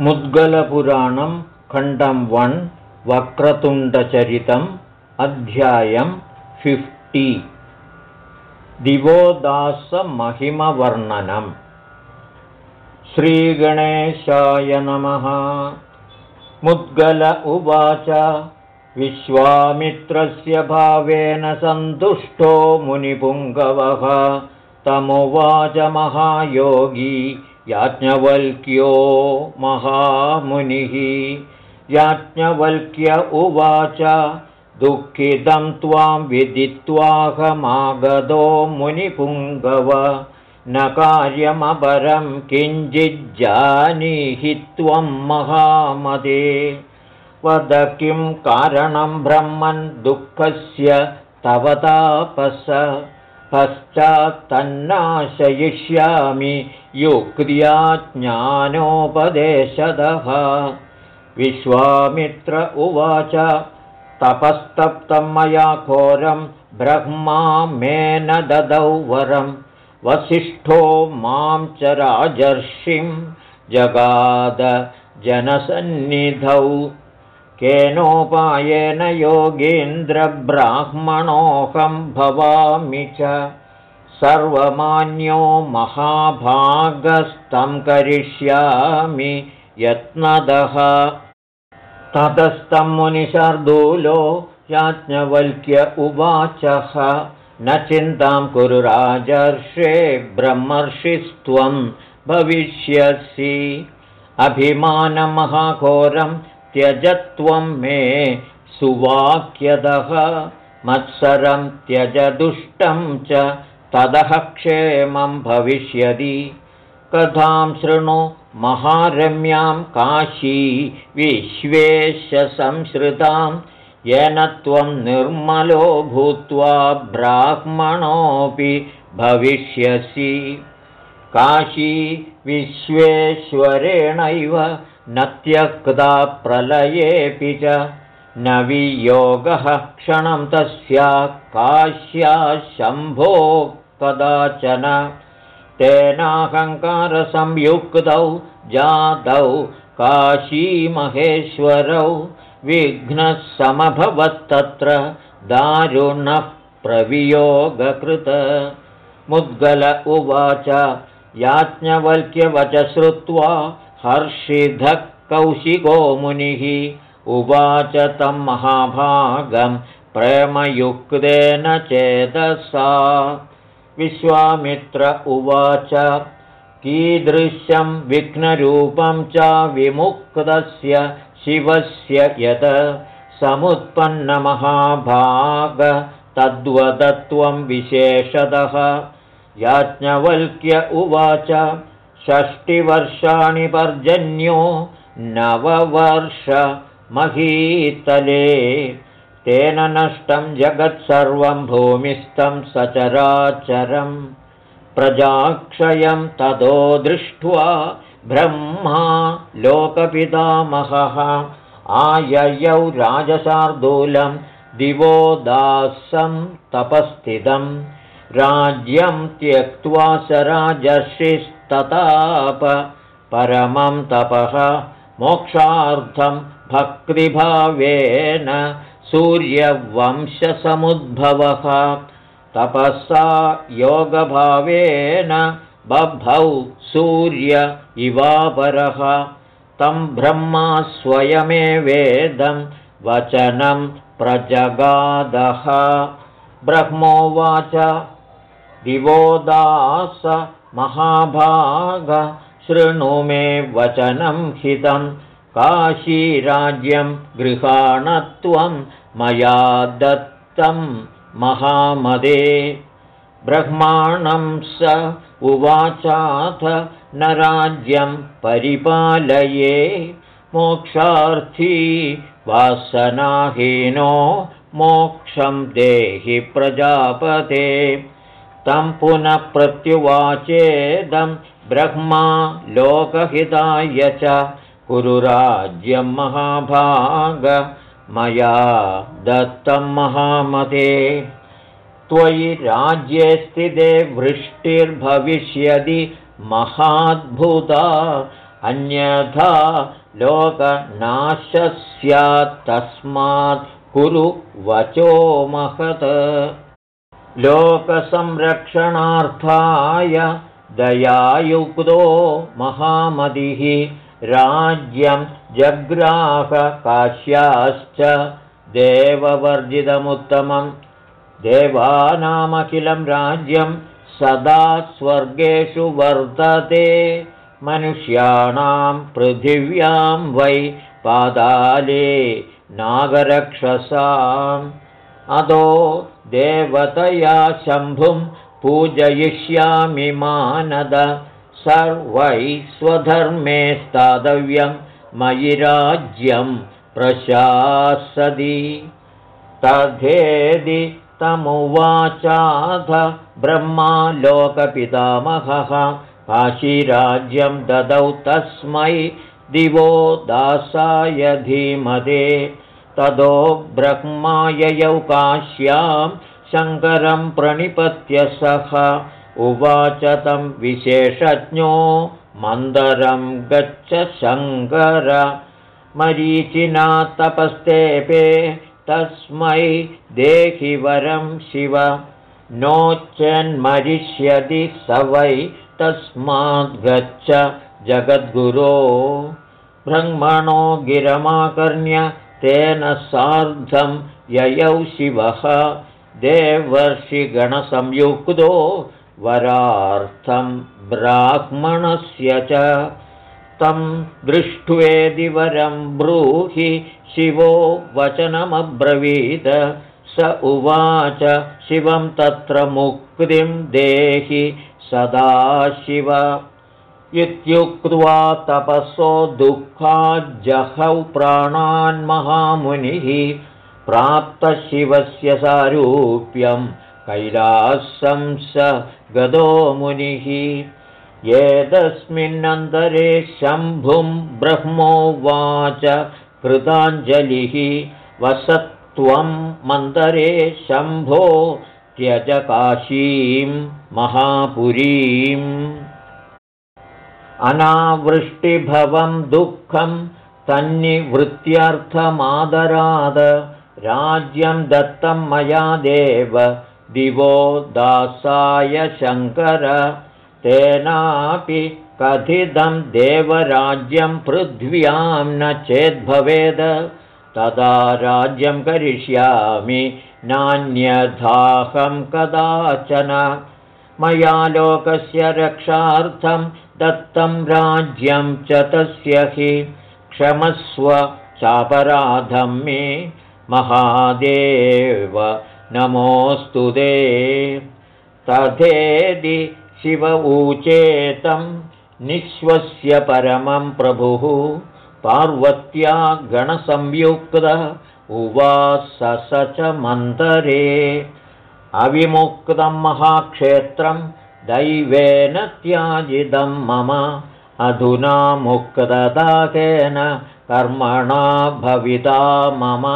मुद्गलपुराणं खण्डं वन् वक्रतुण्डचरितम् अध्यायं फिफ्टि दिवोदासमहिमवर्णनम् श्रीगणेशाय नमः। मुद्गल उवाच। विश्वामित्रस्य भावेन सन्तुष्टो मुनिपुङ्गवः। तमुवाच महायोगी याज्ञवल्क्यो महामुनिः। याज्ञवल्क्य उवाच दुःखितं त्वां विदित्वाहमागतो मुनिपुङ्गव। न कार्यमपरं किञ्चिज्जानीहि त्वं महामदे। वद किं कारणं ब्रह्मन् दुःखस्य तव तापस? पश्चात्तन्नाशयिष्यामि युक्त्या ज्ञानोपदेशदः विश्वामित्र उवाच तपस्तप्तं मया घोरं ब्रह्मा मे न ददौ वरं। वसिष्ठो मां च राजर्षिं जगादजनसन्निधौ केनोपायेन योगेन्द्रब्राह्मणोऽहं भवामि च सर्वमान्यो महाभागस्तं करिष्यामि यत्नदः। ततस्तं मुनिशार्दूलो याज्ञवल्क्य उवाचः न चिन्तां कुरु राजर्षे ब्रह्मर्षिस्त्वं भविष्यसि। अभिमानमहाघोरं त्यजत्वं मे सुवाक्यदः मत्सरं त्यजदुष्टं च ततः क्षेमं भविष्यति। कथां शृणु महारम्यां काशी विश्वेशसंश्रितां येन त्वं निर्मलो भूत्वा ब्राह्मणोऽपि भविष्यसि। काशी विश्वेश्वरेणैव न त्यक्ता प्रलयेऽपि च। न वियोगः क्षणं तस्या काश्या शम्भो कदाचन तेनाहङ्कारसंयुक्तौ जातौ काशीमहेश्वरौ विघ्नः समभवत्तत्र दारुणः प्रवियोगकृत। मुद्गल उवाच याज्ञवल्क्यवच श्रुत्वा हर्षिधः कौशिको मुनिः उवाच तं महाभागं प्रेमयुक्तेन चेतसा विश्वामित्र उवाच। कीदृशं विघ्नरूपं च विमुक्तस्य शिवस्य यत् समुत्पन्नमहाभाग तद्वदत्वं विशेषतः। याज्ञवल्क्य उवाच षष्टिवर्षाणि पर्जन्यो नववर्षमहीतले तेन नष्टं जगत्सर्वं भूमिस्थं सचराचरं प्रजाक्षयं ततो दृष्ट्वा ब्रह्मा लोकपितामहः। आययौ राजशार्दूलं दिवोदासं तपस्थितं। राज्यं त्यक्त्वा स राजर्षिस्तताप परमं तपः मोक्षार्थं भक्तिभावेन सूर्यवंशसमुद्भवः। तपःसा योगभावेन बभौ सूर्य इवापरः तं ब्रह्मा स्वयमेवेदं वचनं प्रजगादः। ब्रह्मोवाच दिवोदास महाभाग शृणु मे वचनं हितं। काशीराज्यं गृहाणत्वं मया दत्तं महामदे। ब्रह्माणं स उवाचाथ न राज्यं परिपालये। मोक्षार्थी वासनाहीनो मोक्षं देहि प्रजापते। तं पुनः प्रत्युवाचेदं ब्रह्मा लोकहिताय च कुरुराज्यं महाभाग मया दत्तं महामते। त्वयि राज्ये स्थिते वृष्टिर्भविष्यति महाद्भुता। अन्यथा लोकनाशः स्यात् तस्मात् कुरु वचो महत्। लोकसंरक्षणार्थाय दयायुक्तो महामतिः राज्यं जग्राहकाश्याश्च देववर्जितमुत्तमं। देवानामखिलं राज्यं सदा स्वर्गेषु वर्तते। मनुष्याणां पृथिव्यां वै पादाले नागरक्षसाम्। अदो देवतया शम्भुं पूजयिष्यामि मानद सर्वैः स्वधर्मे स्थातव्यं मयि राज्यं प्रशासति तथेदि तमुवाचाथ ब्रह्मा लोकपितामहः काशीराज्यं ददौ तस्मै दिवो दासाय धीमदे। तदो ब्रह्माययौ काश्यां शङ्करं प्रणिपत्य सः उवाच तं विशेषज्ञो मन्दरं गच्छ शङ्कर। मरीचिना तपस्तेपे तस्मै देहि वरं शिव। नोच्चन्मरिष्यति स वै तस्माद्गच्छ जगद्गुरो। ब्रह्मणो गिरमाकर्ण्य तेन सार्धं ययौ शिवः। देवर्षिगणसंयुक्तो वरार्थं ब्राह्मणस्य च तं दृष्ट्वेदिवरं ब्रूहि शिवो वचनमब्रवीद स उवाच शिवं तत्र मुक्तिं देहि सदाशिव इत्युक्त्वा तपसो दुःखाज्जहौ प्राणान्महामुनिः प्राप्तशिवस्य सारूप्यं कैलासं स गदो मुनिः। एतस्मिन्नन्तरे शम्भुं ब्रह्मोवाच कृताञ्जलिः। वसत्वं मन्दरे शम्भो त्यजकाशीं महापुरीम्। अनावृष्टिभवं दुःखं तन्निवृत्त्यर्थमादराद। राज्यं दत्तं मया देव दिवो दासाय शङ्कर तेनापि कथितं देवराज्यं पृथ्व्यां न चेद्भवेद। तदा राज्यं करिष्यामि नान्यथाहं कदाचन। मया लोकस्य रक्षार्थं दत्तं राज्यं च तस्य हि। क्षमस्व चापराधं मे महादेव नमोऽस्तु ते। तथेदि शिव ऊचेतं निःश्वस्य परमं प्रभुः। पार्वत्या गणसंयुक्त उवास च मन्तरे अविमुक्तं महाक्षेत्रं दैवेन त्याजिदं मम। अधुना मुक्तदाकेन कर्मणा भविता मम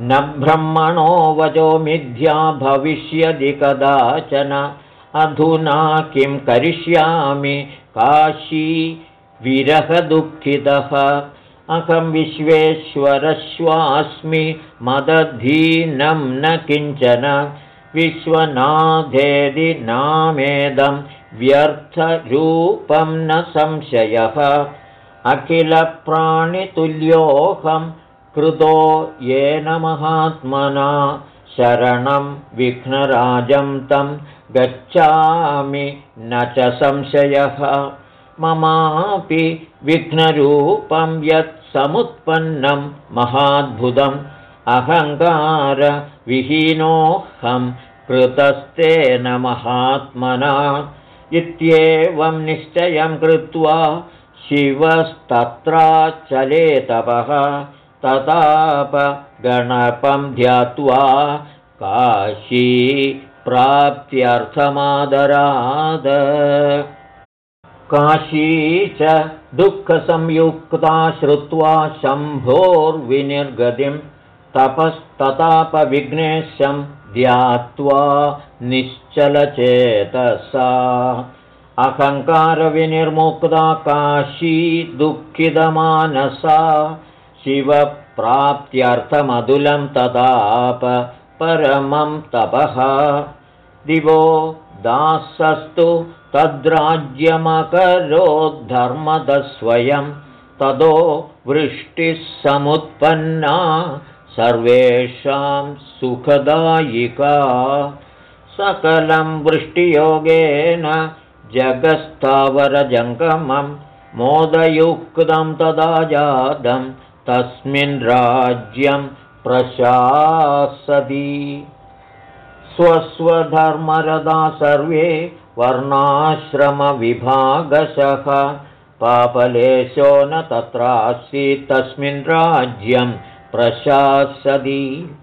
न ब्रह्मणो वचो मिथ्या भविष्यदि कदाचन। अधुना किं करिष्यामि? काशी विरहदुःखितः। अहं विश्वेश्वरश्वास्मि मदधीनं न किञ्चन। विश्वनाथेदि नामेदं व्यर्थरूपं न संशयः। अखिलप्राणितुल्योऽहं कृतो येन महात्मना शरणं विघ्नराजं तं गच्छामि न च संशयः। ममापि विघ्नरूपं यत् समुत्पन्नं महाद्भुतम्। अहङ्कारविहीनोऽहं कृतस्तेन महात्मना। इत्येवं निश्चयं कृत्वा शिवस्तत्राचले तपः तताप गणपं ध्यात्वा काशी प्राप्त्यर्थमादराद काशी च दुःखसंयुक्ता श्रुत्वा शम्भोर्विनिर्गतिम् तपस्ततापविघ्नेशं ध्यात्वा निश्चलचेतसा। अहङ्कारविनिर्मुक्ता काशी दुःखितमानसा शिवप्राप्त्यर्थमधुलं तदाप परमं तपः। दिवो दासस्तु तद्राज्यमकरोद्धर्मदस्वयं ततो वृष्टिः समुत्पन्ना सर्वेषां सुखदायिका। सकलं वृष्टियोगेन जगस्तावरजङ्गमं मोदयुक्तं तदा जातं तस्मिन् राज्यं प्रशासति। स्वस्वधर्मरदा सर्वे वर्णाश्रमविभागशः। पापलेशो न तत्रासीत् तस्मिन् राज्यं प्रशासति।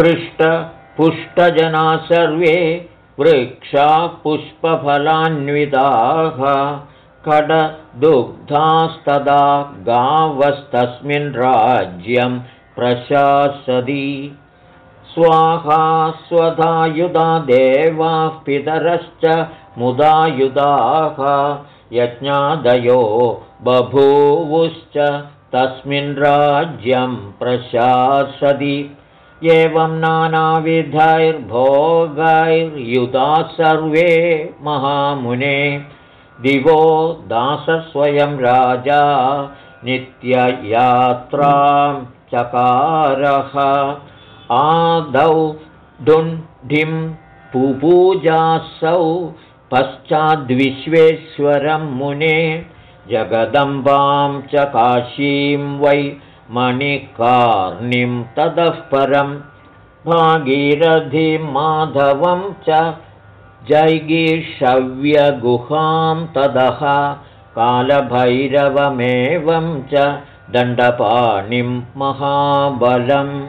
हृष्टपुष्टजना सर्वे वृक्षा पुष्पफलान्विताः कडदुग्धास्तदा गावस्तस्मिन् राज्यं प्रशासति। स्वाहा स्वधायुधा देवाः पितरश्च मुदायुधाः। यज्ञादयो बभूवुश्च तस्मिन् राज्यं प्रशासति। एवं नानाविधैर्भोगैर्युधा सर्वे महामुने दिवो दासस्वयं राजा नित्ययात्रां चकारः। आदौ डुण्ढिं पुपूजासौ पश्चाद्विश्वेश्वरं मुने जगदम्बां च काशीं वै मणिकार्णिं ततः परं भागीरथिं माधवं च जैगीषव्यगुहां ततः कालभैरवमेवं च दण्डपाणिं महाबलम्।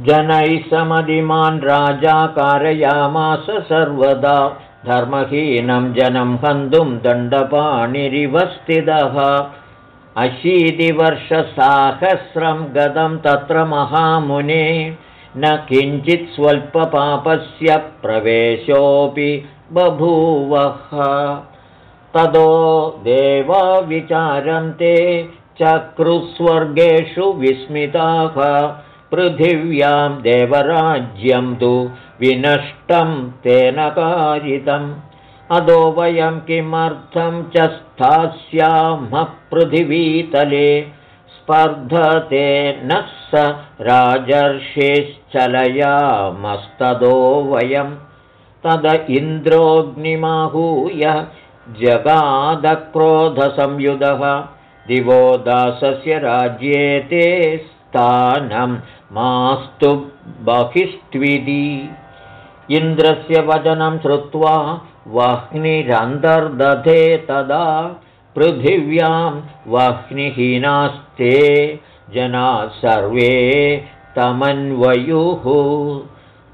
जनैः समधिमान् राजा कारयामास सर्वदा धर्महीनं जनं हन्तुं दण्डपाणिरिव स्थितः। अशीतिवर्षसाहस्रं गतं तत्र महामुने न किञ्चित् स्वल्पपापस्य प्रवेशोऽपि बभूवः। ततो देवाविचारं ते चक्रुस्वर्गेषु विस्मिताः। पृथिव्यां देवराज्यं तु विनष्टं तेन कारितम्। अदो वयं किमर्थं च स्थास्यामः पृथिवीतले स्पर्धते न स राजर्षेश्चलयामस्तदो वयं तद इन्द्रोऽग्निमाहूय जगादक्रोधसंयुधः। दिवो दासस्य राज्ये ते स्थानं मास्तु बहिस्त्विधि इन्द्रस्य वचनं श्रुत्वा वह्निरन्तर्दधे तदा पृथिव्यां वह्निहीनास्ते जनाः सर्वे तमन्वयुः।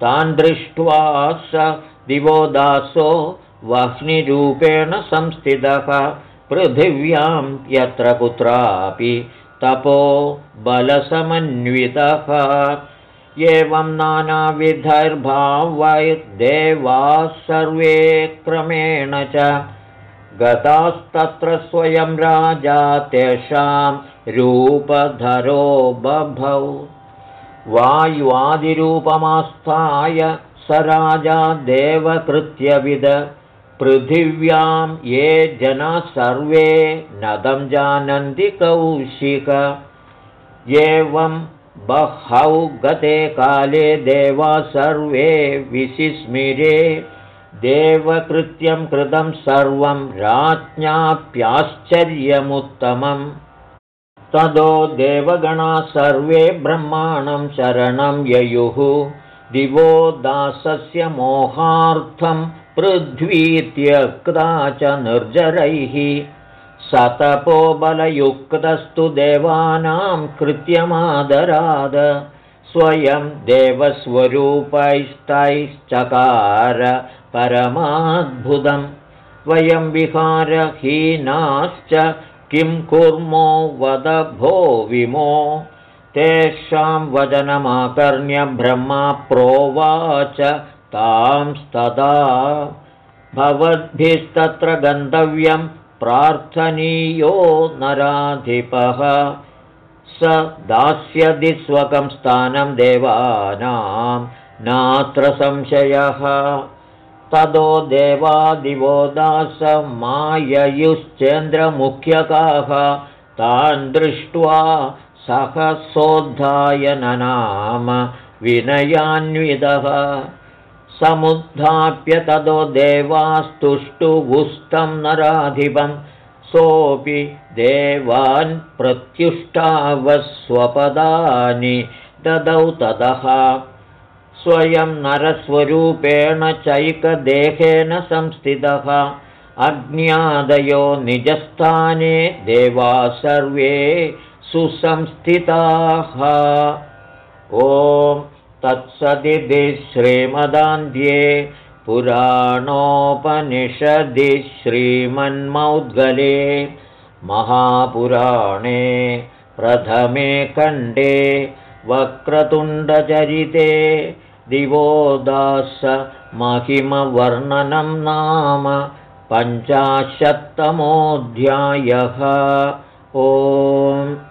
तान् दृष्ट्वा स दिवो दासो वह्निरूपेण संस्थितः। पृथिव्यां यत्र कुत्रापि तपो बलसमन्वितः। एवं नानाविधैर्भावैर्देवाः सर्वे क्रमेण च गतास्तत्र स्वयं राजा तेषां रूपधरो बभौ। वायुवादिरूपमास्थाय स राजा देवकृत्यविद। पृथिव्यां ये जनाः सर्वे नदं जानन्ति कौशिक। एवं बहौ गते काले देवा सर्वे विसिस्मिरे देवकृत्यं कृतं सर्वं राज्ञाप्याश्चर्यमुत्तमम्। तदो देवगणाः सर्वे ब्रह्माणं शरणं ययुः। दिवो दासस्य मोहार्थं पृथ्वी त्यक्ता च निर्जरैः। सतपो बलयुक्तस्तु देवानां कृत्यमादराद। स्वयं देवस्वरूपैस्तैश्चकार परमाद्भुतं वयं विहारहीनाश्च किं कुर्मो वद भो विमो। तेषां वचनमाकर्ण्य ब्रह्मा प्रोवाच तांस्तदा। भवद्भिस्तत्र गन्तव्यं प्रार्थनीयो नराधिपः। स दास्यति स्वकं स्थानं देवानां नात्र संशयः ततो देवादिवो दासमाययुश्चेन्द्रमुख्यकाः। तान् दृष्ट्वा सहसोद्धायननाम विनयान्वितः। समुद्धाप्य ततो देवास्तुष्टुवुस्तं नराधिपं। सोऽपि देवान् प्रत्युष्टावस्वपदानि ददौ ततः स्वयं नरस्वरूपेण चैकदेहेन संस्थितः। अज्ञादयो निजस्थाने देवा सर्वे सुसंस्थिताः। ॐ तत्सदिति श्रीमदान्ध्ये पुराणोपनिषदि श्रीमन्मौद्गले महापुराणे प्रथमे खण्डे वक्रतुण्डचरिते दिवोदास महिमवर्णनं नाम पञ्चाशत्तमोऽध्यायः। ओम्